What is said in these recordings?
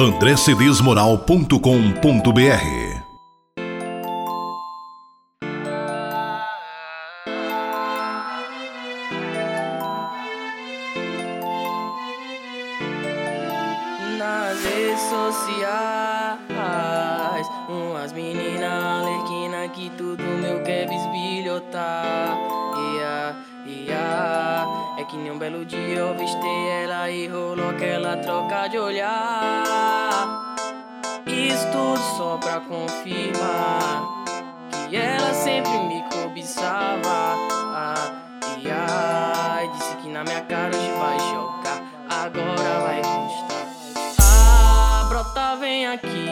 andrecedesmoral.com.br Nas redes sociais, umas meninas que tudo meu quer bisbilhotar. Yeah, yeah. É que nem um belo dia eu avistei ela e rolou aquela troca de olhar. Isso só pra confirmar que ela sempre me cobiçava. Ah, e ai, disse que na minha cara hoje vai chocar, agora vai constar. Ah, brota, vem aqui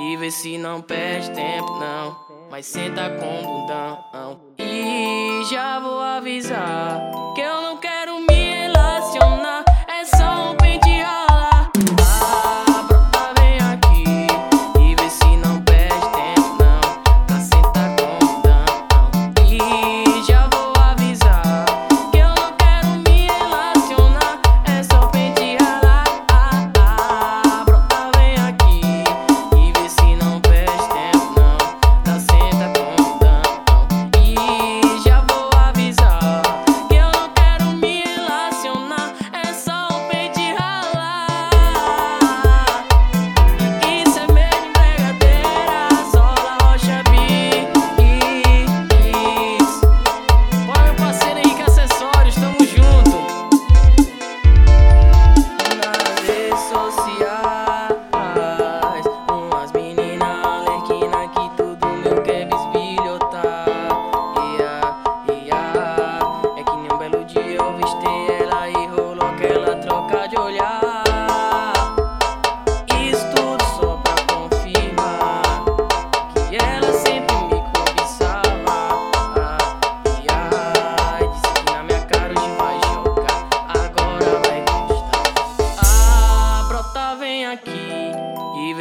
e vê se não perde tempo, não. Mas senta com bundão. E já vou avisar que eu não quero.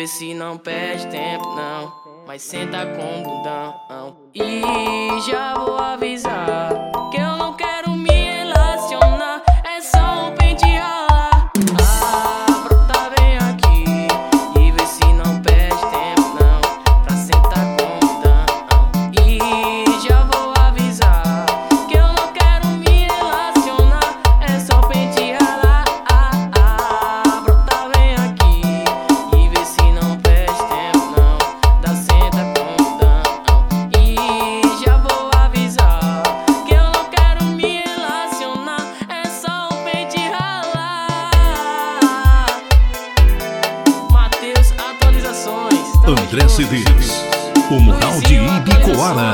se não perde tempo, não. Mas senta com o bundão. E já vou avisar. André Cedês, o mural de Ibicoara.